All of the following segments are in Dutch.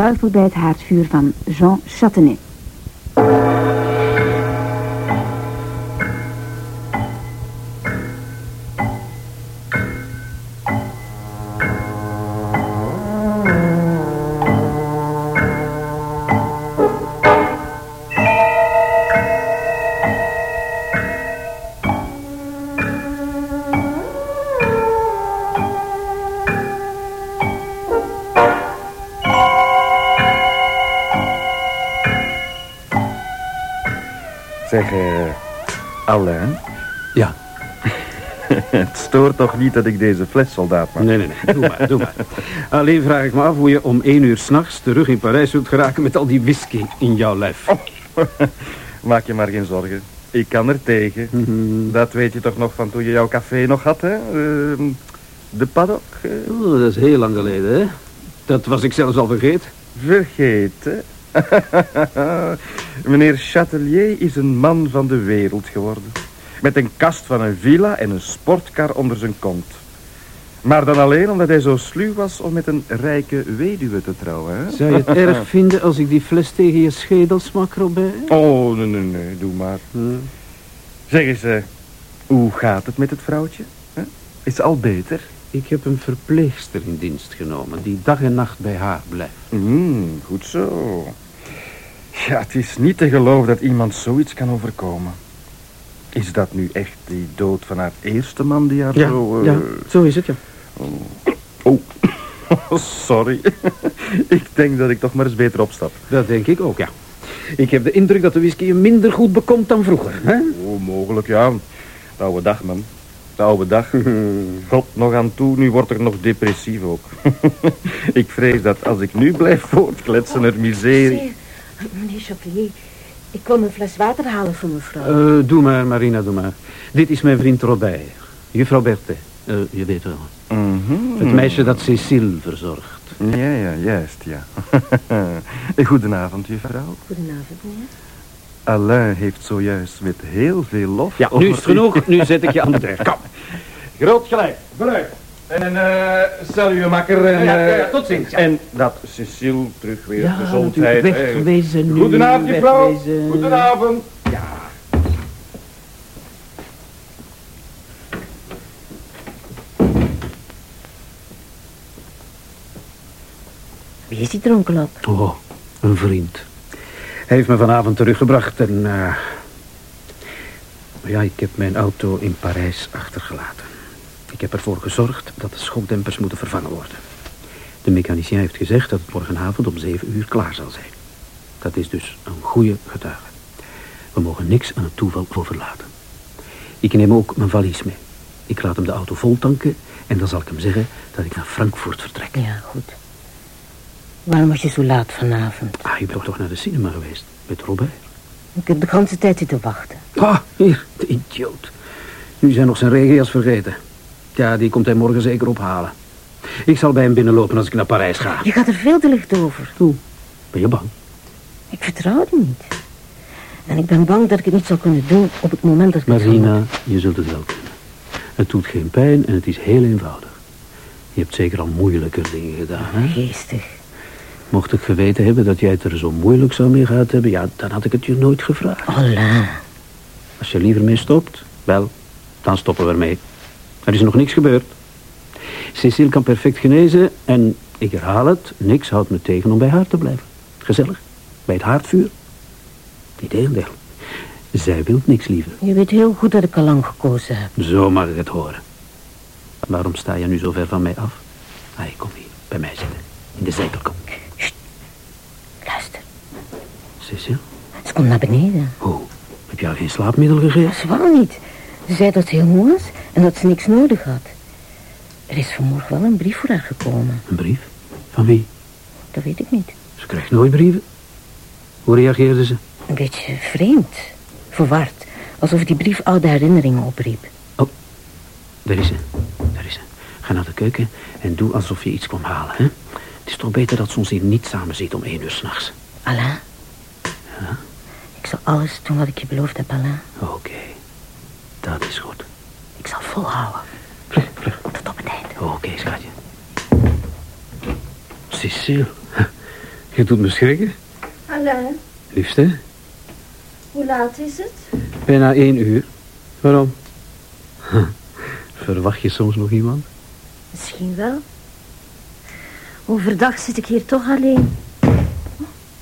tafel bij het haardvuur van Jean Châtenay. Het stoort toch niet dat ik deze flessoldaat maak? Nee, nee, nee. Doe maar, doe maar. Alleen vraag ik me af hoe je om één uur s'nachts terug in Parijs zult geraken met al die whisky in jouw lijf. Maak je maar geen zorgen. Ik kan er tegen. Mhm. Dat weet je toch nog van toen je jouw café nog had, hè? Ehm, de paddock. eh, Oh, dat is heel lang geleden, hè? Dat was ik zelfs al vergeten. vergeten. Meneer Chatelier is een man van de wereld geworden. Met een kast van een villa en een sportkar onder zijn kont. Maar dan alleen omdat hij zo sluw was om met een rijke weduwe te trouwen, hè? Zou je het erg vinden als ik die fles tegen je schedel smak, Robert? Oh, nee, nee, nee, doe maar. Zeg eens, eh, hoe gaat het met het vrouwtje? Is ze al beter? Ik heb een verpleegster in dienst genomen die dag en nacht bij haar blijft. Hmm, goed zo. Ja, het is niet te geloven dat iemand zoiets kan overkomen. Is dat nu echt die dood van haar eerste man die haar Ja, zo... eh, ja, zo is het, ja. Oh, sorry. ik denk dat ik toch maar eens beter opstap. Dat denk ik ook, ja. Ik heb de indruk dat de whisky je minder goed bekomt dan vroeger. Hè? Oh, mogelijk, ja. De oude dag, man. De oude dag. God, nog aan toe, nu wordt er nog depressief ook. ik vrees dat als ik nu blijf voortkletsen, er miserie... Meneer Chapelier, ik kom een fles water halen voor mevrouw. Eh, doe maar, Marina, doe maar. Dit is mijn vriend Robert. Juffrouw Berthe. Eh, je weet wel. Mhm. Het meisje dat Cécile verzorgt. Ja, ja, juist, ja. Goedenavond, juffrouw. Goedenavond, meneer. Alain heeft zojuist met heel veel lof... Ja, nu is het genoeg. Nu zet ik je aan de deur. Kom. Groot gelijk, vooruit. En uh, stel u makker en... Ja, ja, ja, eh, tot ziens, ja. En dat Cecile terug weer Ja, gezondheid... natuurlijk, eh. wegwezen nu, Goedenavond, juffrouw. wegwezen. Goedenavond. Wie is die dronkenlap? Oh, een vriend. Hij heeft me vanavond teruggebracht en... eh, Ja, ik heb mijn auto in Parijs achtergelaten. Ik heb ervoor gezorgd dat de schokdempers moeten vervangen worden. De mechanicien heeft gezegd dat het morgenavond om zeven uur klaar zal zijn. Dat is dus een goede getuige. We mogen niks aan het toeval overlaten. Ik neem ook mijn valies mee. Ik laat hem de auto vol tanken en dan zal ik hem zeggen dat ik naar Frankfurt vertrek. Ja, goed. Waarom was je zo laat vanavond? Ah, je bent toch naar de cinema geweest met Robert? Ik heb de ganse tijd zitten wachten. Ah, hier, de idioot. Nu zijn nog zijn regenjas vergeten. Ja, die komt hij morgen zeker ophalen. Ik zal bij hem binnenlopen als ik naar Parijs ga. Je gaat er veel te licht over. Hoe? Ben je bang? Ik vertrouw je niet. En ik ben bang dat ik het niet zal kunnen doen op het moment dat ik het Marina, je zult het wel kunnen. Het doet geen pijn en het is heel eenvoudig. Je hebt zeker al moeilijker dingen gedaan, hè? Geestig. Mocht ik geweten hebben dat jij het er zo moeilijk zou mee gehad hebben... ja, dan had ik het je nooit gevraagd. Alain. Als je liever mee stopt, wel, dan stoppen we ermee. Er is nog niks gebeurd. Cecile kan perfect genezen en, ik herhaal het, niks houdt me tegen om bij haar te blijven. Gezellig, bij het haardvuur. Integendeel. Zij wil niks liever. Je weet heel goed dat ik al lang gekozen heb. Zo mag ik het horen. Waarom sta je nu zo ver van mij af? Hij kom hier, bij mij zitten. In de zetelkom. Luister, Cecile, ze komt naar beneden. hoe? Heb je haar geen slaapmiddel gegeven? Wou niet. Ze zei dat ze heel moe was en dat ze niks nodig had. Er is vanmorgen wel een brief voor haar gekomen. Een brief? Van wie? Dat weet ik niet. Ze krijgt nooit brieven. Hoe reageerde ze? Een beetje vreemd. Verward. Alsof die brief oude herinneringen opriep. Daar is ze. Daar is ze. Ga naar de keuken en doe alsof je iets kwam halen, hè? Het is toch beter dat ze ons hier niet samen zit om één uur s'nachts. Alain. Ik zal alles doen wat ik je beloofd heb, Alain. Oké is goed. Ik zal volhouden. Vlug, vlug. Tot op het eind. Oké, schatje. Cecile. Je doet me schrikken. Alain, Liefste, hoe laat is het? bijna één uur. Waarom? Verwacht je soms nog iemand? Misschien wel. Overdag zit ik hier toch alleen. Oh,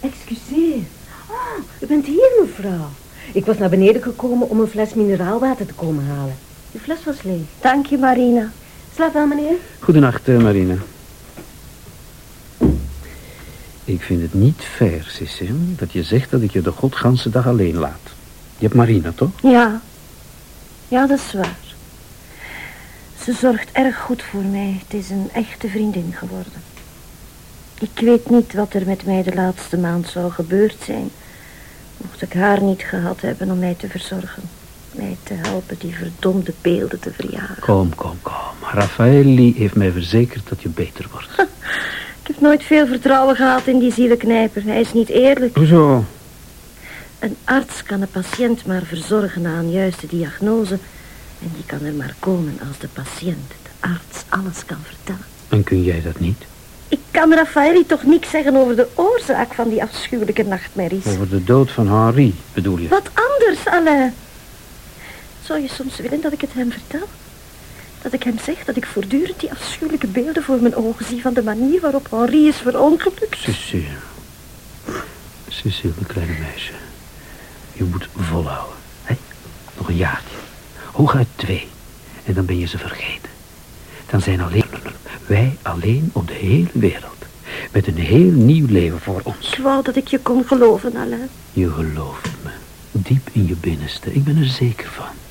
excuseer. Oh, u bent hier, mevrouw. Ik was naar beneden gekomen om een fles mineraalwater te komen halen. Uw fles was leeg. Dank je, Marina. Slaap wel, meneer. Goedenacht, eh, Marina. Ik vind het niet fair, Cecile, dat je zegt dat ik je de godganse dag alleen laat. Je hebt Marina, toch? Ja. Ja, dat is waar. Ze zorgt erg goed voor mij. Het is een echte vriendin geworden. Ik weet niet wat er met mij de laatste maand zou gebeurd zijn... mocht ik haar niet gehad hebben om mij te verzorgen. Mij te helpen die verdomde beelden te verjagen. Kom, kom, kom. Raffaelli heeft mij verzekerd dat je beter wordt. Ik heb nooit veel vertrouwen gehad in die zielenknijper. Hij is niet eerlijk. Hoezo? Een arts kan een patiënt maar verzorgen na een juiste diagnose. En die kan er maar komen als de patiënt, de arts, alles kan vertellen. En kun jij dat niet? Ik kan Raffaelli toch niks zeggen over de oorzaak van die afschuwelijke nachtmerries. Over de dood van Henri, bedoel je? Wat anders, Alain. Zou je soms willen dat ik het hem vertel? Dat ik hem zeg dat ik voortdurend die afschuwelijke beelden voor mijn ogen zie... van de manier waarop Henri is verongelukt? Cecile. Cecile, kleine meisje. Je moet volhouden. Hè? Nog een jaartje. Hooguit twee. En dan ben je ze vergeten. Dan zijn alleen wij alleen op de hele wereld. Met een heel nieuw leven voor ons. Ik wou dat ik je kon geloven, Alain. Je gelooft me. Diep in je binnenste. Ik ben er zeker van.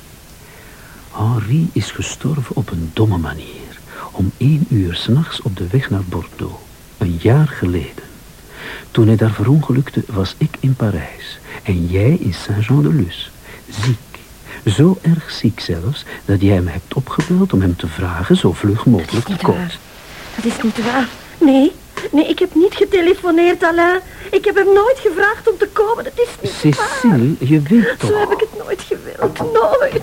Henri is gestorven op een domme manier. Om één uur s'nachts op de weg naar Bordeaux. Een jaar geleden. Toen hij daar verongelukte was ik in Parijs. En jij in Saint-Jean-de-Luz. Ziek. Zo erg ziek zelfs dat jij hem hebt opgebeld om hem te vragen zo vlug mogelijk te komen. waar. Dat is niet waar. Nee, nee, ik heb niet getelefoneerd, Alain. Ik heb hem nooit gevraagd om te komen. Dat is niet waar. Cecile, je weet toch... Zo heb ik het nooit gewild. Nooit.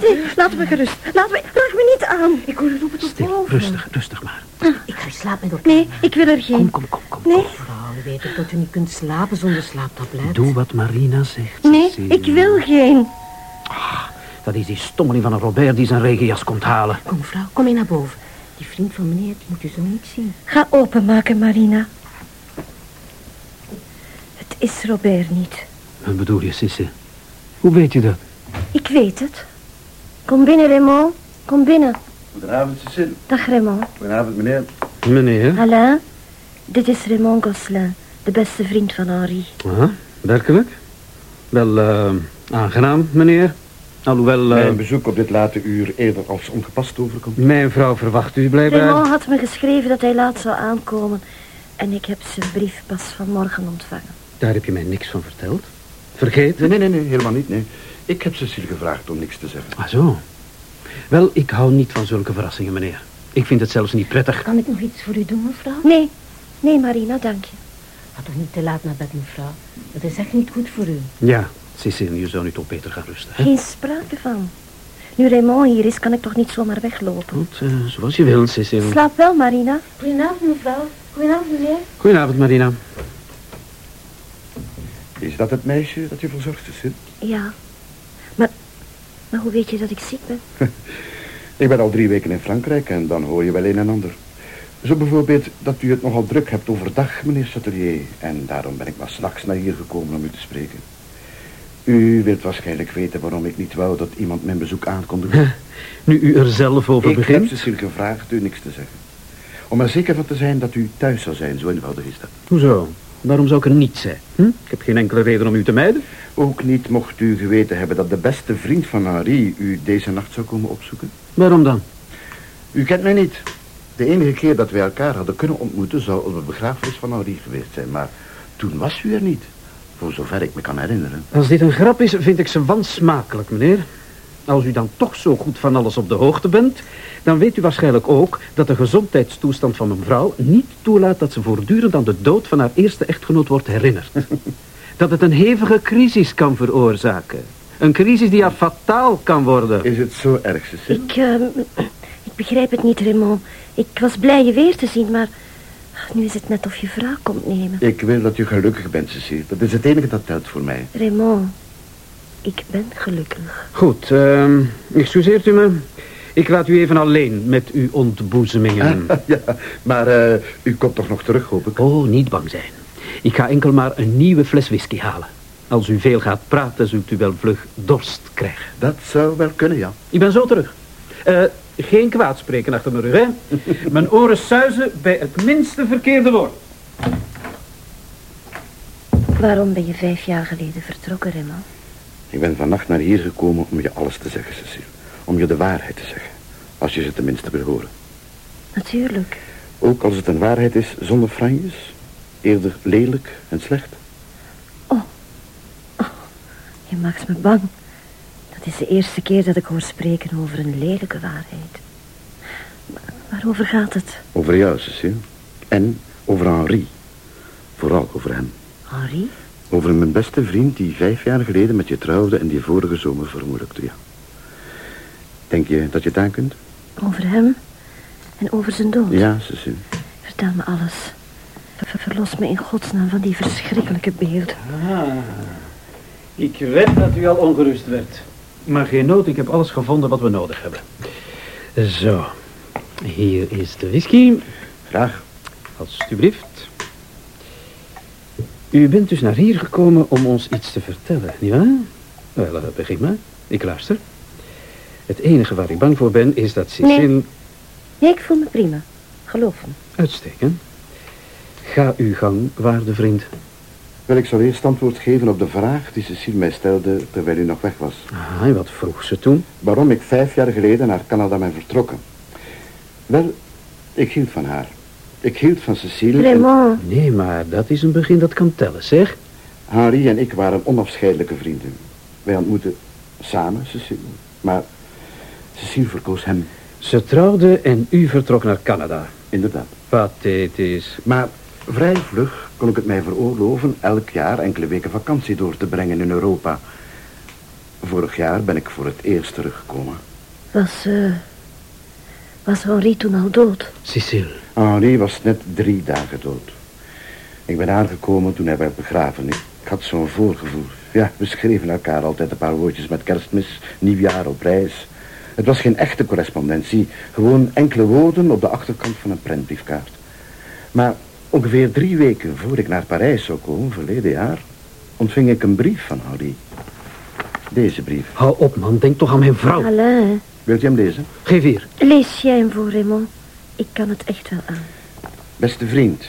Nee, laat me gerust. Laat me, raak me niet aan. Ik hoor het roepen tot Stil, boven. rustig, rustig maar. Ik ga slapen met elkaar. Nee, ik wil er geen. Kom, kom, kom, kom. Nee, Mevrouw, u weet toch dat u niet kunt slapen zonder slaaptablet? Doe wat Marina zegt, nee, ik wil geen. Dat is die stommeling van een Robert die zijn regenjas komt halen. Kom, vrouw, kom mee naar boven. Die vriend van meneer die moet u zo niet zien. Ga openmaken, Marina. Het is Robert niet. Wat bedoel je, Sisse? Hoe weet je dat? Ik weet het. Kom binnen, Raymond. Kom binnen. Goedenavond, Cecile. Dag, Raymond. Goedenavond, meneer. Meneer? Alain, dit is Raymond Gosselin, de beste vriend van Henri. Ah, werkelijk? Wel, eh, aangenaam, meneer. Alhoewel, eh, Mijn bezoek op dit late uur eerder als ongepast overkomt. mijn vrouw verwacht u blijkbaar. Raymond had me geschreven dat hij laat zou aankomen. En ik heb zijn brief pas vanmorgen ontvangen. Daar heb je mij niks van verteld. Vergeet? Nee, nee, nee, nee, helemaal niet, nee. Ik heb Cecile gevraagd om niks te zeggen. Ah, zo. Wel, ik hou niet van zulke verrassingen, meneer. Ik vind het zelfs niet prettig. Kan ik nog iets voor u doen, mevrouw? Nee, nee, Marina, dank je. Ga toch niet te laat naar bed, mevrouw. Dat is echt niet goed voor u. Ja, Cecile, je zou nu toch beter gaan rusten, hè? Geen sprake van. Nu Raymond hier is, kan ik toch niet zomaar weglopen. Goed, eh, zoals je wilt, Cecile. Slaap wel, Marina. Goedenavond, mevrouw. Goedenavond, meneer. Goedenavond, Marina. Is dat het meisje dat je verzorgt, Cecile? Ja. Maar, maar hoe weet je dat ik ziek ben? Ik ben al drie weken in Frankrijk en dan hoor je wel een en ander. Zo bijvoorbeeld dat u het nogal druk hebt overdag, meneer Chatelier. En daarom ben ik maar s'nachts naar hier gekomen om u te spreken. U wilt waarschijnlijk weten waarom ik niet wou dat iemand mijn bezoek aankondigde. Nu u er zelf over ik heb begint. Cecile gevraagd u niks te zeggen. Om er zeker van te zijn dat u thuis zou zijn, zo eenvoudig is dat. Hoezo? Waarom zou ik er niet zijn? Hm? Ik heb geen enkele reden om u te mijden. Ook niet mocht u geweten hebben dat de beste vriend van Henri u deze nacht zou komen opzoeken. Waarom dan? U kent mij niet. De enige keer dat wij elkaar hadden kunnen ontmoeten zou op de begrafenis van Henri geweest zijn. Maar toen was u er niet. Voor zover ik me kan herinneren. Als dit een grap is, vind ik ze wansmakelijk, meneer. Als u dan toch zo goed van alles op de hoogte bent... dan weet u waarschijnlijk ook dat de gezondheidstoestand van mijn vrouw... niet toelaat dat ze voortdurend aan de dood van haar eerste echtgenoot wordt herinnerd. dat het een hevige crisis kan veroorzaken. Een crisis die haar fataal kan worden. Is het zo erg, Cecile? Ik, ehm, ik begrijp het niet, Raymond. Ik was blij je weer te zien, maar Nu is het net of je wraak komt nemen. Ik wil dat je gelukkig bent, Cecile. Dat is het enige dat telt voor mij. Raymond, ik ben gelukkig. Goed, ehm excuseert u me. Ik laat u even alleen met uw ontboezemingen. ja, maar eh, u komt toch nog terug, hoop ik? Oh, niet bang zijn. Ik ga enkel maar een nieuwe fles whisky halen. Als u veel gaat praten, zult u wel vlug dorst krijgen. Dat zou wel kunnen, ja. Ik ben zo terug. Eh, geen kwaad spreken achter mijn rug, hè? Mijn oren suizen bij het minste verkeerde woord. Waarom ben je vijf jaar geleden vertrokken, Raymond? Ik ben vannacht naar hier gekomen om je alles te zeggen, Cecile. Om je de waarheid te zeggen. Als je ze tenminste wil horen. Natuurlijk. Ook als het een waarheid is zonder franjes. Eerder lelijk en slecht. Je maakt me bang. Dat is de eerste keer dat ik hoor spreken over een lelijke waarheid. Maar waarover gaat het? Over jou, Cecile. En over Henri. Vooral over hem. Henri? Over mijn beste vriend die vijf jaar geleden met je trouwde en die vorige zomer vermoedelijkte, ja. Denk je dat je het aan kunt? Over hem? En over zijn dood? Ja, Cecile. Vertel me alles. Ver- Verlos me in godsnaam van die verschrikkelijke beelden. Ah, ik weet dat u al ongerust werd. Maar geen nood, ik heb alles gevonden wat we nodig hebben. Zo, hier is de whisky. Graag. Alsjeblieft. U bent dus naar hier gekomen om ons iets te vertellen, nietwaar? Wel, eh, begin maar. Ik luister. Het enige waar ik bang voor ben is dat Cecile... Nee. Nee, ik voel me prima. Geloof me. Uitstekend. Ga uw gang, waarde vriend. Wel, ik zal eerst antwoord geven op de vraag die Cecile mij stelde terwijl u nog weg was. Ah, en wat vroeg ze toen? Waarom ik vijf jaar geleden naar Canada ben vertrokken. Wel, ik hield van haar. Ik hield van Cecile. en Raymond. Nee, maar dat is een begin dat kan tellen, zeg. Henri en ik waren onafscheidelijke vrienden. Wij ontmoetten samen Cecile. Maar Cecile verkoos hem, Ze trouwde en u vertrok naar Canada. inderdaad. Pathetisch. Maar vrij vlug kon ik het mij veroorloven elk jaar enkele weken vakantie door te brengen in Europa. Vorig jaar ben ik voor het eerst teruggekomen. Was, eh... Was Henri toen al dood? Cecile. Henri was net drie dagen dood. Ik ben aangekomen toen hij werd begraven. Ik had zo'n voorgevoel. Ja, we schreven elkaar altijd een paar woordjes met kerstmis, nieuwjaar op reis. Het was geen echte correspondentie. Gewoon enkele woorden op de achterkant van een prentbriefkaart. Maar ongeveer drie weken voor ik naar Parijs zou komen, verleden jaar... ontving ik een brief van Henri. Deze brief. Hou op, man. Denk toch aan mijn vrouw. Alain, Wilt je hem lezen? Geef hier. lees jij hem voor, Raymond? Ik kan het echt wel aan. Beste vriend,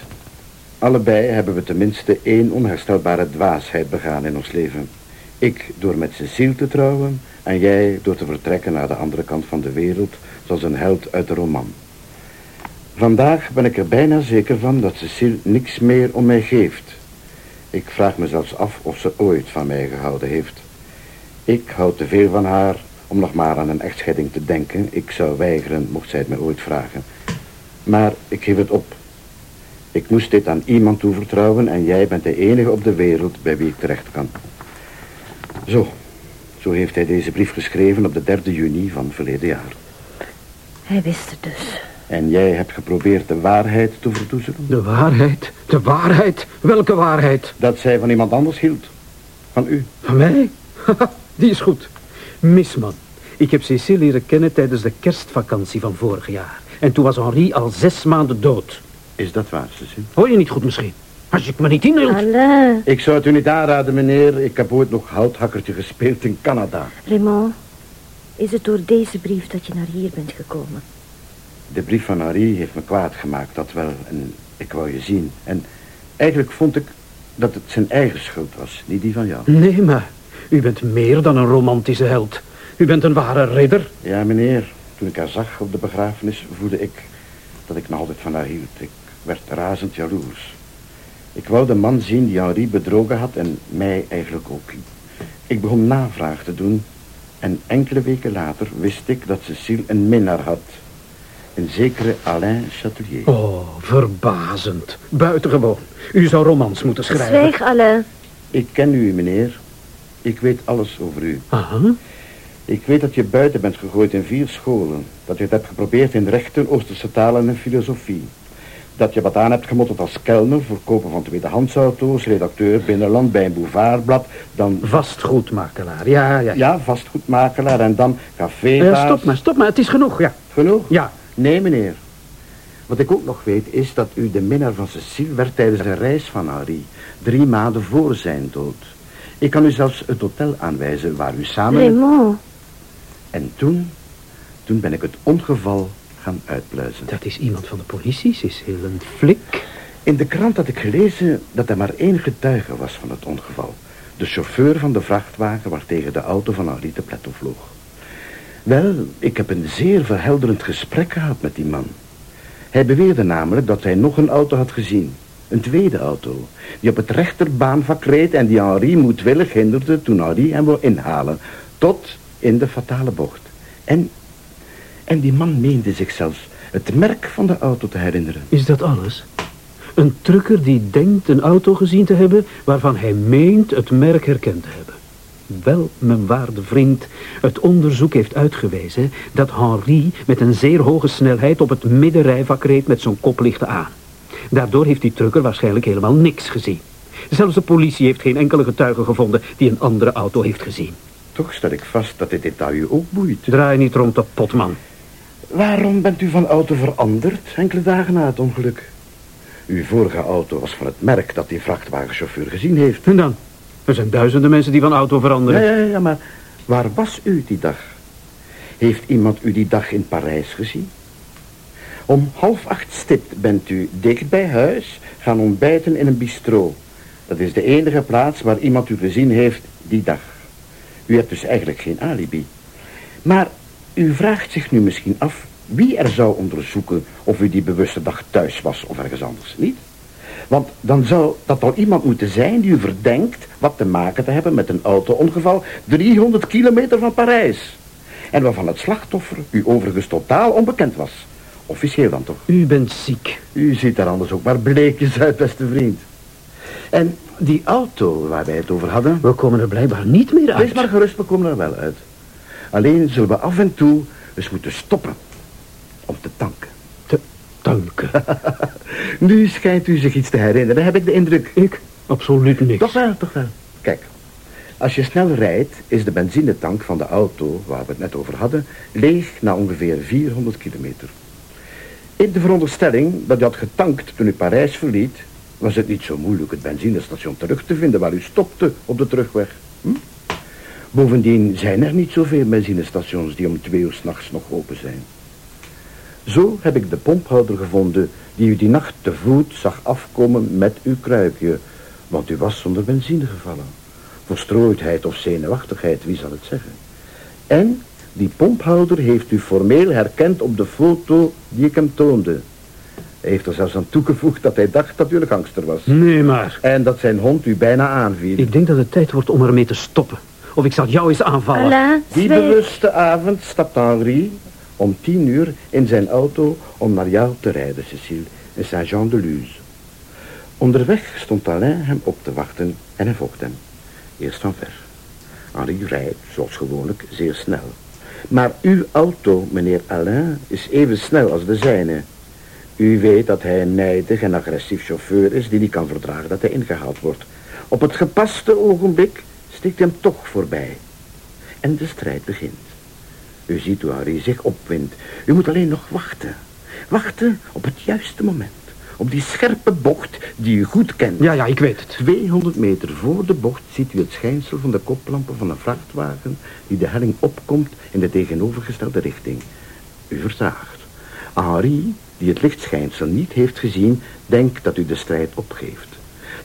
allebei hebben we tenminste één onherstelbare dwaasheid begaan in ons leven. Ik door met Cecile te trouwen en jij door te vertrekken naar de andere kant van de wereld, zoals een held uit de roman. Vandaag ben ik er bijna zeker van dat Cecile niks meer om mij geeft. Ik vraag me zelfs af of ze ooit van mij gehouden heeft. Ik hou te veel van haar om nog maar aan een echtscheiding te denken. Ik zou weigeren, mocht zij het mij ooit vragen. Maar ik geef het op. Ik moest dit aan iemand toevertrouwen en jij bent de enige op de wereld bij wie ik terecht kan. Zo, zo heeft hij deze brief geschreven op de 3 juni van verleden jaar. Hij wist het dus. En jij hebt geprobeerd de waarheid te verdoezelen? De waarheid? De waarheid? Welke waarheid? Dat zij van iemand anders hield. Van u. Van mij? Haha, Die is goed. Misman. Ik heb Cecile leren kennen tijdens de kerstvakantie van vorig jaar. En toen was Henri al zes maanden dood. Is dat waar, Cecile? Hoor je niet goed misschien? Als ik me niet inhield. Alain. Ik zou het u niet aanraden, meneer. Ik heb ooit nog houthakkertje gespeeld in Canada. Raymond, is het door deze brief dat je naar hier bent gekomen? De brief van Henri heeft me kwaad gemaakt, dat wel. En ik wou je zien. En eigenlijk vond ik dat het zijn eigen schuld was, niet die van jou. Nee, maar u bent meer dan een romantische held. U bent een ware ridder. Ja, meneer. Toen ik haar zag op de begrafenis, voelde ik dat ik nog altijd van haar hield. Ik werd razend jaloers. Ik wou de man zien die Henri bedrogen had en mij eigenlijk ook. Ik begon navraag te doen en enkele weken later wist ik dat Cecile een minnaar had. Een zekere Alain Chatelier. Oh, verbazend. Buitengewoon. U zou romans moeten schrijven. Zwijg, Alain. Ik ken u, meneer. Ik weet alles over u. Aha. Ik weet dat je buiten bent gegooid in vier scholen. Dat je het hebt geprobeerd in rechten, Oosterse talen en filosofie. dat je wat aan hebt gemotterd als kelner... verkoper van tweedehandsauto's, redacteur binnenland bij een boulevardblad... dan... Vastgoedmakelaar, ja, ja. Ja, vastgoedmakelaar en dan. Eh, stop maar, stop maar, het is genoeg, ja. Genoeg? Ja, Nee, meneer. Wat ik ook nog weet is dat u de minnaar van Cecile werd tijdens een reis van Henri. Drie maanden voor zijn dood. Ik kan u zelfs het hotel aanwijzen waar u samen... Raymond, En toen, toen ben ik het ongeval gaan uitpluizen. dat is iemand van de politie, Cecile, een flik. In de krant had ik gelezen dat er maar één getuige was van het ongeval. De chauffeur van de vrachtwagen waartegen de auto van Henri te pletten vloog. Wel, ik heb een zeer verhelderend gesprek gehad met die man. Hij beweerde namelijk dat hij nog een auto had gezien. Een tweede auto, die op het rechterbaanvak reed en die Henri moedwillig hinderde toen Henri hem wil inhalen. Tot in de fatale bocht. En, en die man meende zich zelfs het merk van de auto te herinneren. Is dat alles? Een trucker die denkt een auto gezien te hebben... waarvan hij meent het merk herkend te hebben. Wel, mijn waarde vriend, het onderzoek heeft uitgewezen... dat Henri met een zeer hoge snelheid op het middenrijvak reed met zijn koplichten aan. Daardoor heeft die trucker waarschijnlijk helemaal niks gezien. Zelfs de politie heeft geen enkele getuige gevonden die een andere auto heeft gezien. Toch stel ik vast dat dit detail u ook boeit. Draai niet rond de potman. Waarom bent u van auto veranderd enkele dagen na het ongeluk? Uw vorige auto was van het merk dat die vrachtwagenchauffeur gezien heeft. En dan? Er zijn duizenden mensen die van auto Ja, veranderen. ja, ja, maar waar was u die dag? Heeft iemand u die dag in Parijs gezien? Om half acht stipt bent u dicht bij huis gaan ontbijten in een bistro. Dat is de enige plaats waar iemand u gezien heeft die dag. U hebt dus eigenlijk geen alibi. Maar u vraagt zich nu misschien af wie er zou onderzoeken of u die bewuste dag thuis was of ergens anders, niet? Want dan zou dat al iemand moeten zijn die u verdenkt wat te maken te hebben met een auto-ongeval 300 kilometer van Parijs. En waarvan het slachtoffer u overigens totaal onbekend was. Officieel dan toch? U bent ziek. U ziet er anders ook maar bleekjes uit, beste vriend. En die auto waar wij het over hadden... We komen er blijkbaar niet meer uit. Wees maar gerust, we komen er wel uit. Alleen zullen we af en toe eens moeten stoppen om te tanken. Te danken. Nu schijnt u zich iets te herinneren, heb ik de indruk. Ik? Absoluut niks. Toch wel, toch wel. Kijk, als je snel rijdt, is de benzinetank van de auto, waar we het net over hadden, leeg na ongeveer 400 kilometer. In de veronderstelling dat u had getankt toen u Parijs verliet, was het niet zo moeilijk het benzinestation terug te vinden waar u stopte op de terugweg. Hm? Bovendien zijn er niet zoveel benzinestations die om twee uur s'nachts nog open zijn. Zo heb ik de pomphouder gevonden die u die nacht te voet zag afkomen met uw kruikje, want u was zonder benzine gevallen. Verstrooidheid of zenuwachtigheid, wie zal het zeggen? En die pomphouder heeft u formeel herkend op de foto die ik hem toonde. Hij heeft er zelfs aan toegevoegd dat hij dacht dat u een gangster was. Nee, maar. En dat zijn hond u bijna aanviel. Ik denk dat het tijd wordt om ermee te stoppen. Of ik zal jou eens aanvallen. Alain, Die bewuste avond stapt Henri om tien uur in zijn auto om naar jou te rijden, Cecile, in Saint-Jean-de-Luz. Onderweg stond Alain hem op te wachten en hij volgt hem. Eerst van ver. Henri rijdt, zoals gewoonlijk, zeer snel. Maar uw auto, meneer Alain, is even snel als de zijne. U weet dat hij een nijdig en agressief chauffeur is die niet kan verdragen dat hij ingehaald wordt. Op het gepaste ogenblik stikt hem toch voorbij. En de strijd begint. U ziet hoe Henri zich opwindt. U moet alleen nog wachten. Wachten op het juiste moment. Op die scherpe bocht die u goed kent. Ja, ja, ik weet het. 200 meter voor de bocht ziet u het schijnsel van de koplampen van een vrachtwagen die de helling opkomt in de tegenovergestelde richting. U vertraagt. Henri, die het lichtschijnsel niet heeft gezien, denkt dat u de strijd opgeeft.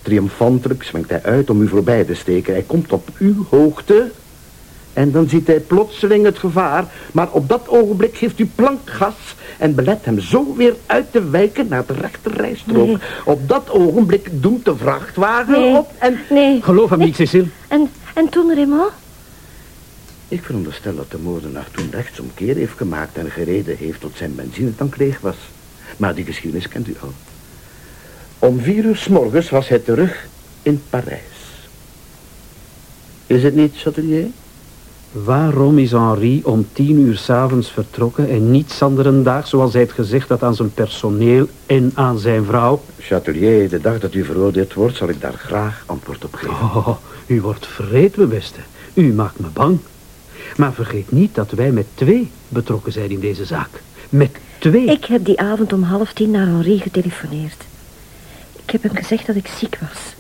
Triomfantelijk zwengt hij uit om u voorbij te steken. Hij komt op uw hoogte en dan ziet hij plotseling het gevaar, maar op dat ogenblik geeft u plankgas en belet hem zo weer uit te wijken naar de rechterrijstrook. Nee. Op dat ogenblik doemt de vrachtwagen Nee. op en... Nee. Geloof hem niet, Cecile. En, en toen, Raymond? Ik veronderstel dat de moordenaar toen rechtsomkeer heeft gemaakt en gereden heeft tot zijn benzinetank leeg was. Maar die geschiedenis kent u al. Om vier uur s morgens was hij terug in Parijs. Is het niet, Chatelier? Waarom is Henri om tien uur s'avonds vertrokken en niet dag, zoals hij het gezegd had aan zijn personeel en aan zijn vrouw? Chatelier, de dag dat u veroordeeld wordt, zal ik daar graag antwoord op geven. Oh, u wordt vreed, mijn beste. U maakt me bang. Maar vergeet niet dat wij met twee betrokken zijn in deze zaak. Met twee. Ik heb die avond om half tien naar Henri getelefoneerd. Ik heb hem gezegd dat ik ziek was.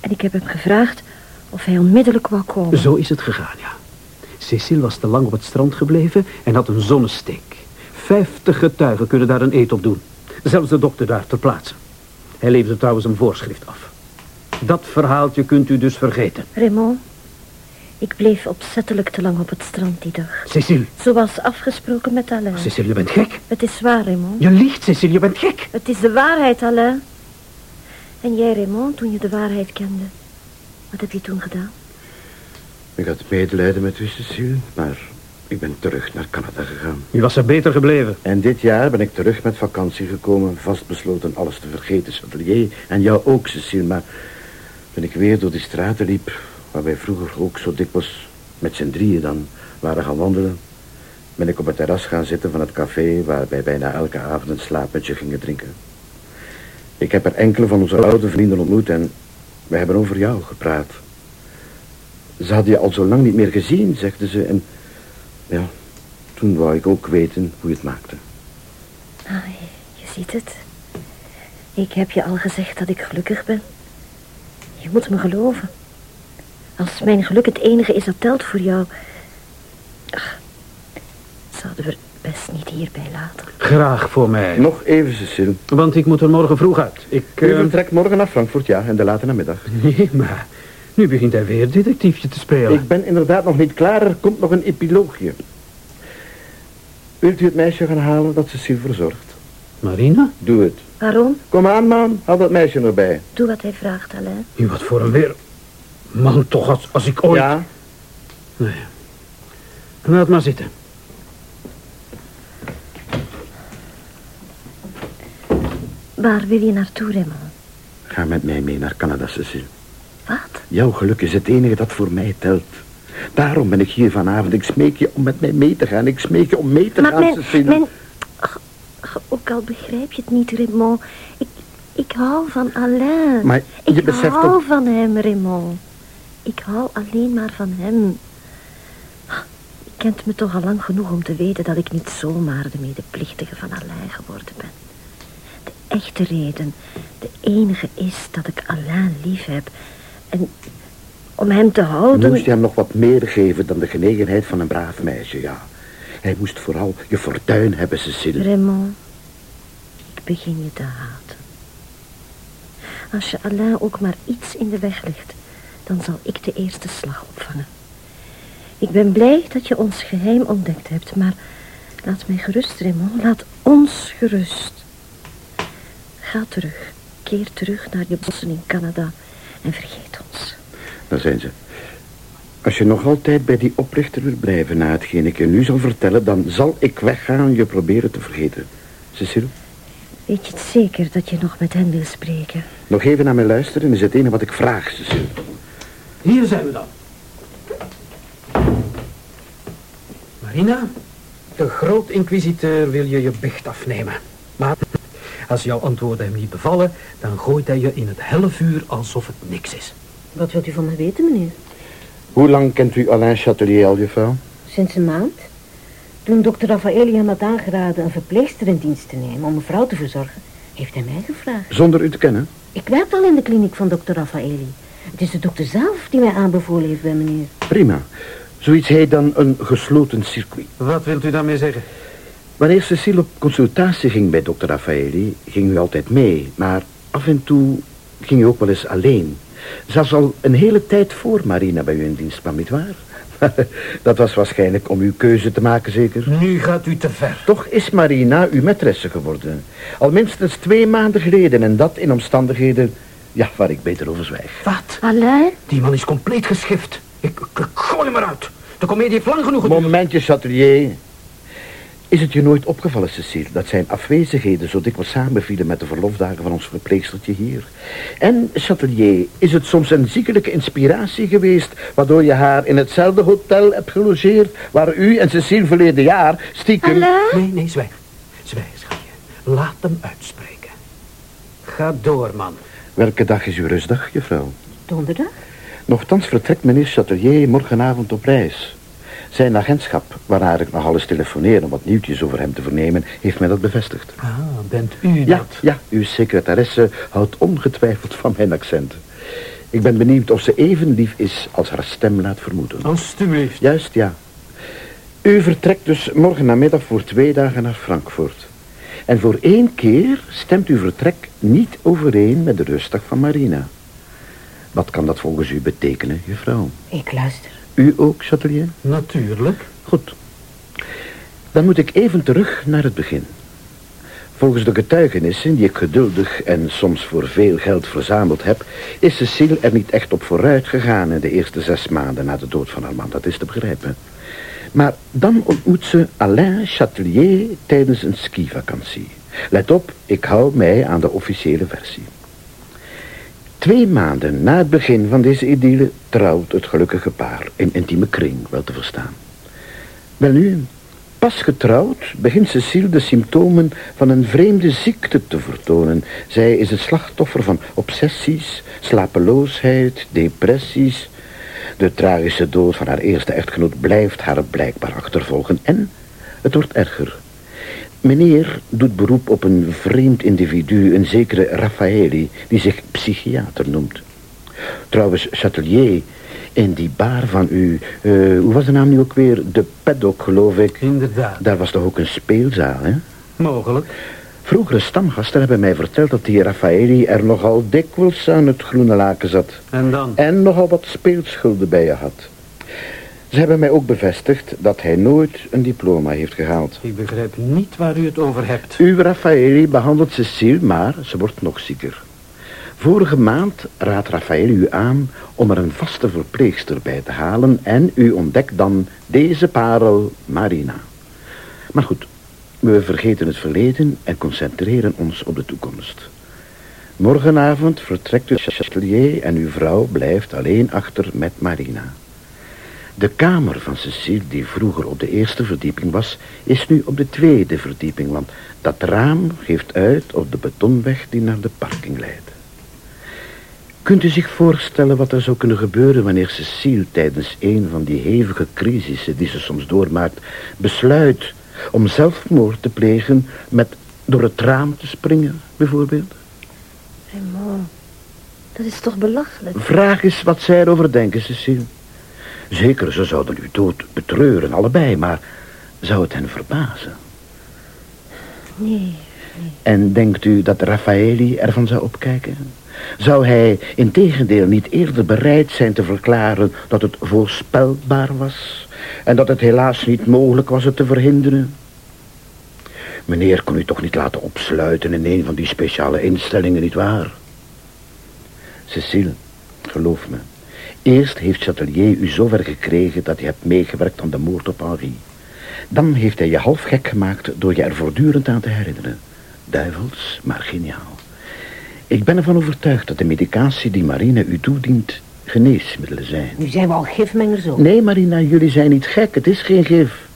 En ik heb hem gevraagd of hij onmiddellijk wou komen. Zo is het gegaan, ja. Cecile was te lang op het strand gebleven en had een zonnesteek. Vijftig getuigen kunnen daar een eet op doen. Zelfs de dokter daar ter plaatse. Hij leefde trouwens een voorschrift af. Dat verhaaltje kunt u dus vergeten. Raymond, ik bleef opzettelijk te lang op het strand die dag. Cecile. Zoals afgesproken met Alain. Cecile, je bent gek. Het is waar, Raymond. Je liegt, Cecile, je bent gek. Het is de waarheid, Alain. En jij, Raymond, toen je de waarheid kende. Wat heb je toen gedaan? Ik had medelijden met u, Cecile, maar ik ben terug naar Canada gegaan. U was er beter gebleven. En dit jaar ben ik terug met vakantie gekomen, vastbesloten alles te vergeten, Chatelier. En jou ook, Cecile, maar toen ik weer door die straten liep, waar wij vroeger ook zo dikwijls met z'n drieën dan waren gaan wandelen, ben ik op het terras gaan zitten van het café waar wij bijna elke avond een slaapmetje gingen drinken. Ik heb er enkele van onze oude vrienden ontmoet en we hebben over jou gepraat. Ze hadden je al zo lang niet meer gezien, zegden ze. En ja, toen wou ik ook weten hoe je het maakte. Ah, je ziet het. Ik heb je al gezegd dat ik gelukkig ben. Je moet me geloven. Als mijn geluk het enige is dat telt voor jou... Ach, zouden we best niet hierbij laten. Graag voor mij. Nog even, Cecile. Want ik moet er morgen vroeg uit. Ik, U uh... vertrekt morgen naar Frankfurt, ja, in de late namiddag. Nee, maar nu begint hij weer detectiefje te spelen. Ik ben inderdaad nog niet klaar, er komt nog een epiloogje. Wilt u het meisje gaan halen dat Cecile verzorgt? Marina? Doe het. Waarom? Kom aan, man. Haal dat meisje erbij. Doe wat hij vraagt, Alain. U wat voor een weer... Man, toch, als, als ik ooit... Ja? Nee. Laat maar zitten. Waar wil je naartoe, Raymond? Ga met mij mee naar Canada, Cecile. Wat? Jouw geluk is het enige dat voor mij telt. Daarom ben ik hier vanavond. Ik smeek je om met mij mee te gaan. Ik smeek je om mee te maar gaan, mijn, Cecile. Mijn... Ach, ach, ook al begrijp je het niet, Raymond. Ik, ik hou van Alain. Maar je ik beseft hou van hem, Raymond. Ik hou alleen maar van hem. Je kent me toch al lang genoeg om te weten dat ik niet zomaar de medeplichtige van Alain geworden ben. De echte reden, de enige is dat ik Alain lief heb. En om hem te houden... Moest je hem nog wat meer geven dan de genegenheid van een braaf meisje, ja. Hij moest vooral je fortuin hebben, Cecile. Raymond, ik begin je te haten. Als je Alain ook maar iets in de weg ligt, dan zal ik de eerste slag opvangen. Ik ben blij dat je ons geheim ontdekt hebt, maar laat mij gerust, Raymond. Laat ons gerust. Ga terug. Keer terug naar je bossen in Canada en vergeet ons. Daar zijn ze. Als je nog altijd bij die oprichter wil blijven na hetgeen ik je nu zal vertellen... dan zal ik weggaan je proberen te vergeten. Cecile, Weet je het zeker dat je nog met hen wil spreken? nog even naar mij luisteren is het enige wat ik vraag, Cecile. Hier zijn we dan. Marina, de groot-inquisiteur wil je je bicht afnemen. Maar als jouw antwoorden hem niet bevallen, dan gooit hij je in het hellevuur alsof het niks is. Wat wilt u van me weten, meneer? Hoe lang kent u Alain Chatelier al, juffrouw? Sinds een maand. Toen dokter Raffaelli hem had aangeraden een verpleegster in dienst te nemen om een vrouw te verzorgen, heeft hij mij gevraagd. Zonder u te kennen? Ik werk al in de kliniek van dokter Raffaelli. Het is de dokter zelf die mij aanbevolen heeft bij meneer. Prima. Zoiets heet dan een gesloten circuit. Wat wilt u daarmee zeggen? Wanneer Cecile op consultatie ging bij dokter Raffaelli, ging u altijd mee. Maar af en toe ging u ook wel eens alleen. Zelfs al een hele tijd voor Marina bij u in dienst kwam, nietwaar? Dat was waarschijnlijk om uw keuze te maken, zeker? Nu gaat u te ver. Toch is Marina uw maîtresse geworden. Al minstens twee maanden geleden en dat in omstandigheden... Ja, waar ik beter over zwijg. Wat? Alain? Die man is compleet geschift. Ik, ik, ik gooi hem eruit. De komedie heeft lang genoeg geduurd. Momentje, Chatelier. Is het je nooit opgevallen, Cecile, dat zijn afwezigheden zo dikwijls samenvielen met de verlofdagen van ons verpleegstertje hier? En, Chatelier, is het soms een ziekelijke inspiratie geweest, waardoor je haar in hetzelfde hotel hebt gelogeerd, waar u en Cecile verleden jaar stiekem... Nee, nee, zwijg. Zwijg, schatje. Laat hem uitspreken. Ga door, man. Welke dag is uw rustdag, juffrouw? Donderdag? Nochtans vertrekt meneer Chatelier morgenavond op reis. Zijn agentschap, waarnaar ik nogal eens telefoneer om wat nieuwtjes over hem te vernemen, heeft mij dat bevestigd. Ah, bent u Ja, dat? ja, uw secretaresse houdt ongetwijfeld van mijn accent. Ik ben benieuwd of ze even lief is als haar stem laat vermoeden. Alsjeblieft. Juist, ja. U vertrekt dus morgen namiddag voor twee dagen naar Frankfurt. En voor één keer stemt uw vertrek niet overeen met de rustdag van Marina. Wat kan dat volgens u betekenen, juffrouw? Ik luister. U ook, Chatelier? Natuurlijk. Goed. Dan moet ik even terug naar het begin. Volgens de getuigenissen die ik geduldig en soms voor veel geld verzameld heb... is Cecile er niet echt op vooruit gegaan in de eerste zes maanden na de dood van haar man. Dat is te begrijpen. Maar dan ontmoet ze Alain Chatelier tijdens een skivakantie. Let op, ik hou mij aan de officiële versie. Twee maanden na het begin van deze idylle trouwt het gelukkige paar in intieme kring, wel te verstaan. Welnu, pas getrouwd begint Cecile de symptomen van een vreemde ziekte te vertonen. Zij is het slachtoffer van obsessies, slapeloosheid, depressies. De tragische dood van haar eerste echtgenoot blijft haar blijkbaar achtervolgen. En het wordt erger. Meneer doet beroep op een vreemd individu, een zekere Raffaeli, die zich psychiater noemt. Trouwens, Chatelier, in die bar van u, eh, hoe was de naam nu ook weer? De paddock, geloof ik. Inderdaad. Daar was toch ook een speelzaal, hè? Mogelijk. Vroegere stamgasten hebben mij verteld dat die Raffaeli er nogal dikwijls aan het groene laken zat. En dan? En nogal wat speelschulden bij je had. Ze hebben mij ook bevestigd dat hij nooit een diploma heeft gehaald. Ik begrijp niet waar u het over hebt. Uw Raffaeli behandelt Cecile, maar ze wordt nog zieker. Vorige maand raadt Raffaele u aan om er een vaste verpleegster bij te halen... en u ontdekt dan deze parel, Marina. Maar goed, we vergeten het verleden en concentreren ons op de toekomst. Morgenavond vertrekt uw Chatelier en uw vrouw blijft alleen achter met Marina. De kamer van Cecile, die vroeger op de eerste verdieping was, is nu op de tweede verdieping, want dat raam geeft uit op de betonweg die naar de parking leidt. Kunt u zich voorstellen wat er zou kunnen gebeuren wanneer Cecile tijdens een van die hevige crisissen die ze soms doormaakt, besluit om zelfmoord te plegen met door het raam te springen, bijvoorbeeld? Raymond, dat is toch belachelijk? Vraag eens wat zij erover denken, Cecile. Zeker, ze zouden uw dood betreuren, allebei, maar zou het hen verbazen? Nee, En denkt u dat Raffaeli ervan zou opkijken? Zou hij in tegendeel niet eerder bereid zijn te verklaren dat het voorspelbaar was... en dat het helaas niet mogelijk was het te verhinderen? Meneer kon u toch niet laten opsluiten in een van die speciale instellingen, nietwaar? Cecile, geloof me. Eerst heeft Chatelier u zover gekregen dat je hebt meegewerkt aan de moord op Henri. Dan heeft hij je half gek gemaakt door je er voortdurend aan te herinneren. Duivels, maar geniaal. Ik ben ervan overtuigd dat de medicatie die Marina u toedient geneesmiddelen zijn. Nu zijn we al gifmengers ook. Nee, Marina, jullie zijn niet gek. Het is geen gif.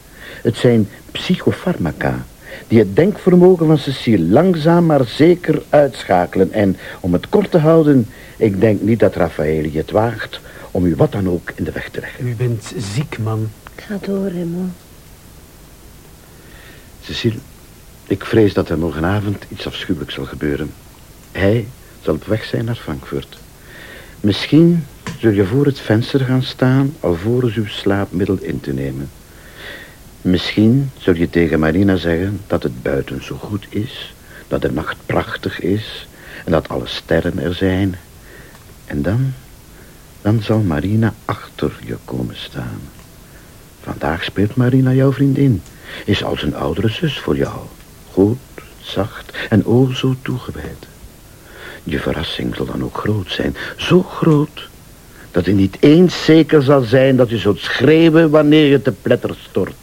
Het zijn psychofarmaca die het denkvermogen van Cecile langzaam maar zeker uitschakelen. En om het kort te houden, ik denk niet dat Raffaele het waagt om u wat dan ook in de weg te leggen. U bent ziek, man. ga door, Raymond. Cecile, ik vrees dat er morgenavond iets afschuwelijks zal gebeuren. Hij zal op weg zijn naar Frankfurt. Misschien zul je voor het venster gaan staan alvorens uw slaapmiddel in te nemen. Misschien zul je tegen Marina zeggen dat het buiten zo goed is, dat de nacht prachtig is en dat alle sterren er zijn. En dan, dan zal Marina achter je komen staan. Vandaag speelt Marina jouw vriendin, is als een oudere zus voor jou. Goed, zacht en o zo toegewijd. Je verrassing zal dan ook groot zijn, zo groot dat het niet eens zeker zal zijn dat je zult schreeuwen wanneer je te pletter stort.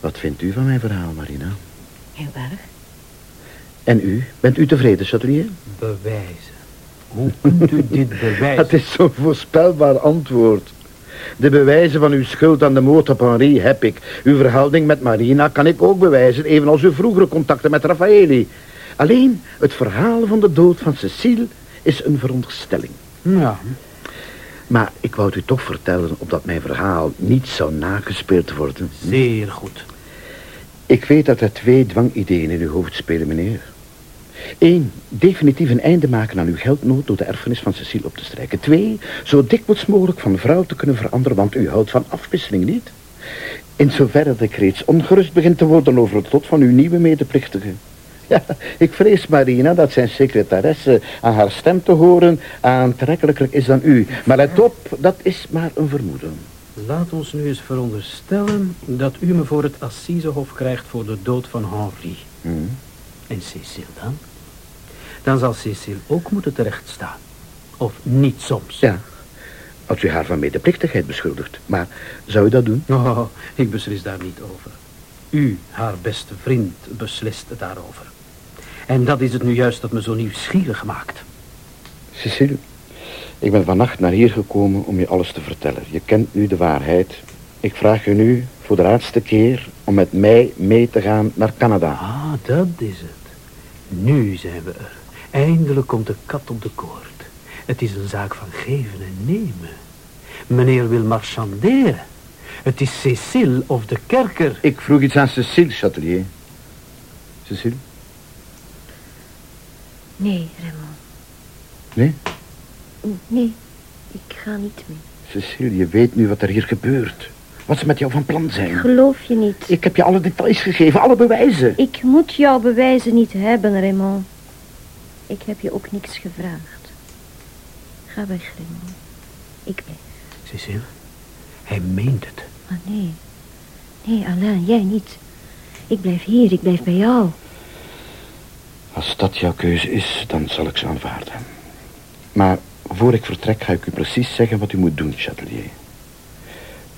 Wat vindt u van mijn verhaal, Marina? Heel erg. En u? Bent u tevreden, Chatelier? Bewijzen. Hoe kunt u dit bewijzen? Het is zo'n voorspelbaar antwoord. De bewijzen van uw schuld aan de moord op Henri heb ik. Uw verhouding met Marina kan ik ook bewijzen, evenals uw vroegere contacten met Raffaeli. Alleen het verhaal van de dood van Cecile is een veronderstelling. Ja, Maar ik wou het u toch vertellen, opdat mijn verhaal niet zou nagespeeld worden. zeer goed. Ik weet dat er twee dwangideeën in uw hoofd spelen, meneer. Eén, definitief een einde maken aan uw geldnood door de erfenis van Cecile op te strijken. Twee, zo dikwijls mogelijk van vrouw te kunnen veranderen, want u houdt van afwisseling niet. In zoverre dat ik reeds ongerust begin te worden over het lot van uw nieuwe medeplichtige. Ja, ik vrees, Marina, dat zijn secretaresse aan haar stem te horen aantrekkelijker is dan u. Maar let op, dat is maar een vermoeden. Laat ons nu eens veronderstellen dat u me voor het Assisehof krijgt voor de dood van Henri. Hm. En Cecile dan? Dan zal Cecile ook moeten terechtstaan. Of niet soms. Ja, als u haar van medeplichtigheid beschuldigt. Maar zou u dat doen? Oh, ik beslis daar niet over. U, haar beste vriend, beslist daarover. En dat is het nu juist dat me zo nieuwsgierig maakt. Cecile, ik ben vannacht naar hier gekomen om je alles te vertellen. Je kent nu de waarheid. Ik vraag je nu voor de laatste keer om met mij mee te gaan naar Canada. Ah, dat is het. Nu zijn we er. Eindelijk komt de kat op de koord. Het is een zaak van geven en nemen. Meneer wil marchanderen. Het is Cecile of de kerker. Ik vroeg iets aan Cecile, Chatelier. Cecile? Nee, Raymond. Nee? Nee, ik ga niet mee. Cecile, je weet nu wat er hier gebeurt. Wat ze met jou van plan Ik zijn. geloof je niet. Ik heb je alle details gegeven, alle bewijzen. Ik moet jouw bewijzen niet hebben, Raymond. Ik heb je ook niks gevraagd. Ga weg, Raymond. Ik blijf. Cecile, hij meent het. Maar nee. Nee, Alain, jij niet. Ik blijf hier, ik blijf bij jou. Als dat jouw keuze is, dan zal ik ze aanvaarden. Maar voor ik vertrek ga ik u precies zeggen wat u moet doen, Chatelier.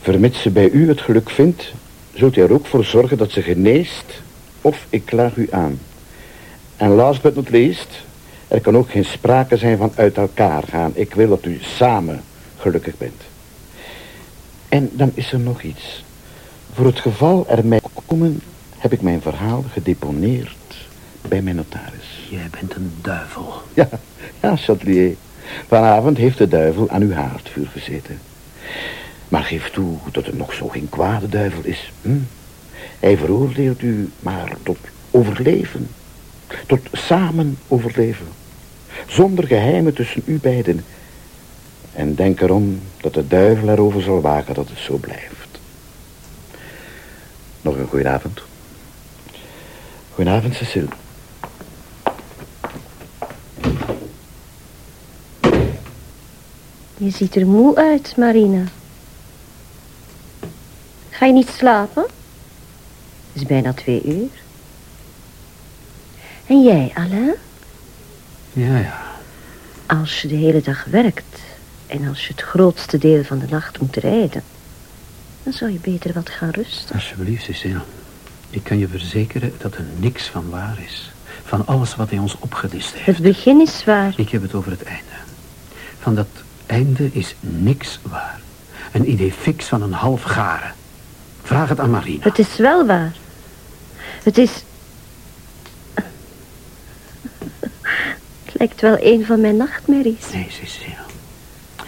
Vermits ze bij u het geluk vindt, zult u er ook voor zorgen dat ze geneest of ik klaag u aan. En last but not least, er kan ook geen sprake zijn van uit elkaar gaan. Ik wil dat u samen gelukkig bent. En dan is er nog iets. Voor het geval er mij komen, heb ik mijn verhaal gedeponeerd bij mijn notaris. Jij bent een duivel. Ja, ja, Chatelier. Vanavond heeft de duivel aan uw haardvuur gezeten. Maar geef toe dat het nog zo geen kwade duivel is. Hm? Hij veroordeelt u maar tot overleven. Tot samen overleven. Zonder geheimen tussen u beiden. En denk erom dat de duivel erover zal waken dat het zo blijft. Nog een goeie avond. Goedenavond, Cecile. Je ziet er moe uit, Marina. Ga je niet slapen? Het is bijna twee uur. En jij, Alain? Ja, ja. Als je de hele dag werkt en als je het grootste deel van de nacht moet rijden... dan zou je beter wat gaan rusten. Alsjeblieft, Cecile. Ik kan je verzekeren dat er niks van waar is. Van alles wat hij ons opgedist heeft. Het begin is zwaar. Ik heb het over het einde. Van dat einde is niks waar. Een idee fix van een half garen. Vraag het aan Marina. Het is wel waar. Het is... lijkt wel een van mijn nachtmerries. Nee, Cecile.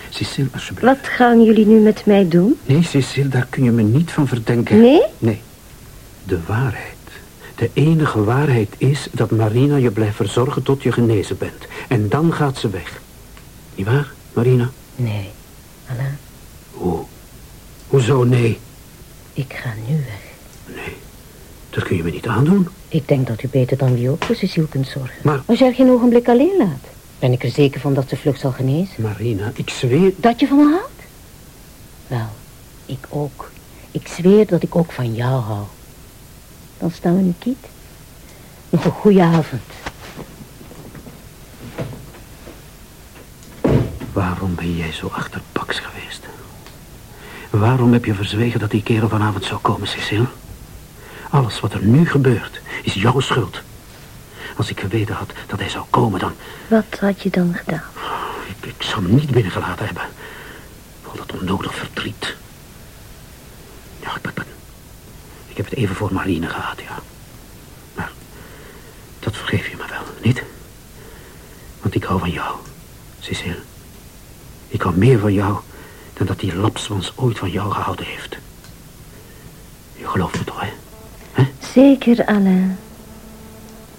Cecile, alsjeblieft. Wat gaan jullie nu met mij doen? Nee, Cecile, daar kun je me niet van verdenken. Nee? Nee. De waarheid. De enige waarheid is dat Marina je blijft verzorgen tot je genezen bent. En dan gaat ze weg. Niet waar, Marina? Nee, Alain, Hoe? Hoezo nee? ik ga nu weg. Nee, dat kun je me niet aandoen. Ik denk dat u beter dan wie ook voor Cecile kunt zorgen. Maar- Als je haar geen ogenblik alleen laat, ben ik er zeker van dat ze vlug zal genezen. Marina, ik zweer... Dat je van me houdt? Wel, ik ook. Ik zweer dat ik ook van jou hou. Dan staan we nu kiet. Nog een goede avond. Waarom ben jij zo achterpaks geweest? Waarom heb je verzwegen dat die kerel vanavond zou komen, Cecile? Alles wat er nu gebeurt is jouw schuld. Als ik geweten had dat hij zou komen, dan... Wat had je dan gedaan? Ik, ik zou hem niet binnengelaten hebben. Al dat onnodig verdriet. Ja, ik, ik, ik heb het even voor Marine gehad, ja. Maar dat vergeef je me wel, niet? Want ik hou van jou, Cecile. Ik hou meer van jou dan dat die lapswans ooit van jou gehouden heeft. Je gelooft me toch? Zeker, Alain.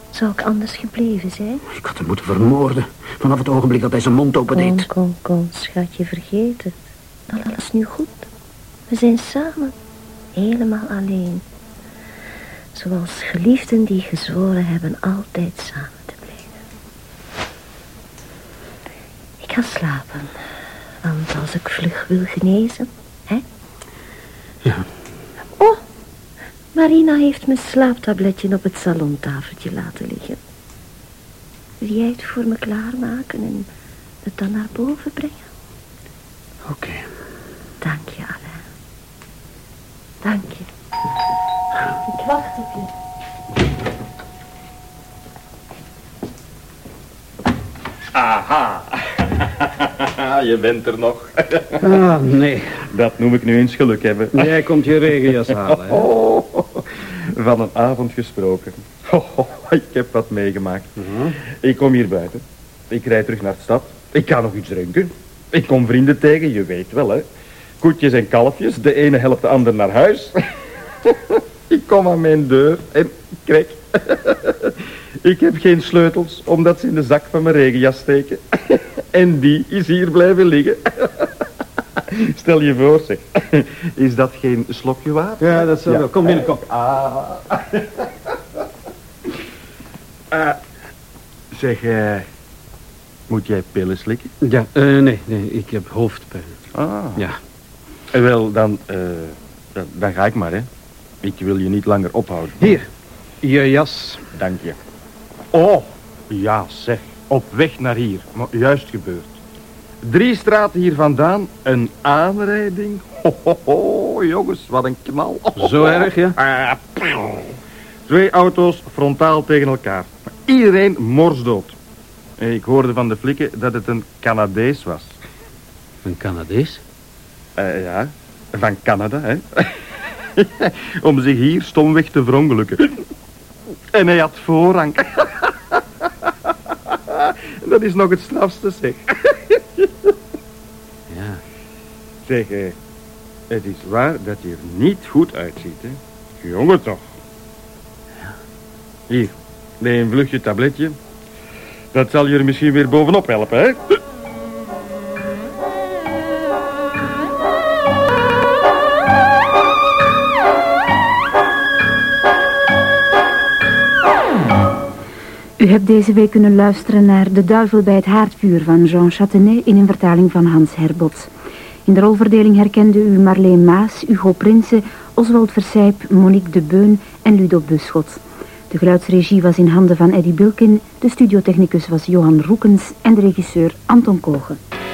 Zou ik anders gebleven zijn? Ik had hem moeten vermoorden. Vanaf het ogenblik dat hij zijn mond opendeed. Kom, kom, kom, schatje, vergeet het. Alles is nu goed. We zijn samen. Helemaal alleen. Zoals geliefden die gezworen hebben altijd samen te blijven. Ik ga slapen. Want als ik vlug wil genezen, hè? Ja. Marina heeft mijn slaaptabletje op het salontafeltje laten liggen. Wil jij het voor me klaarmaken en het dan naar boven brengen? Oké. Dank je, Alain. Dank je. Ik wacht op je. Aha. je bent er nog. Ah, nee. Dat noem ik nu eens geluk hebben. Jij komt je regenjas halen, hè? Oh, van een avond gesproken. Oh, ik heb wat meegemaakt. Ik kom hier buiten. Ik rijd terug naar de stad. Ik ga nog iets drinken. Ik kom vrienden tegen, je weet wel, hè. Koetjes en kalfjes, de ene helpt de ander naar huis. ik kom aan mijn deur en kijk. ik heb geen sleutels, omdat ze in de zak van mijn regenjas steken. en die is hier blijven liggen. Stel je voor, zeg. Is dat geen slokje water? Ja, dat zal wel. Kom binnen, kom. Ah. Ah, zeg, eh, moet jij pillen slikken? Ja, eh, nee, nee, ik heb hoofdpijn. Ah. Ja. Eh, Wel, dan, eh, dan, dan ga ik maar, hè. Ik wil je niet langer ophouden. Hier, je jas. Dank je. Oh, ja, zeg. Op weg naar hier. Maar juist gebeurd. Drie straten hier vandaan, een aanrijding. Ho, ho, ho, jongens, wat een knal. Zo erg, ja? Ah. Twee auto's frontaal tegen elkaar. Iedereen morsdood. Ik hoorde van de flikken dat het een Canadees was. Een Canadees? Eh, ja, van Canada, hè. Om zich hier stomweg te verongelukken. En hij had voorrang. Dat is nog het strafste, zeg. Ja. Zeg, eh, het is waar dat je er niet goed uitziet, hè. Jongen toch. Hier, neem een vluchtje tabletje. Dat zal je er misschien weer bovenop helpen, hè. U hebt deze week kunnen luisteren naar De Duivel bij het Haardvuur van Jean Châtenay in een vertaling van Hans Herbots. In de rolverdeling herkende u Marleen Maas, Hugo Prinsen, Oswald Versijp, Monique de Beun en Ludo Buschot. De geluidsregie was in handen van Eddy Bilkin, de studiotechnicus was Johan Roekens en de regisseur Anton Kogen.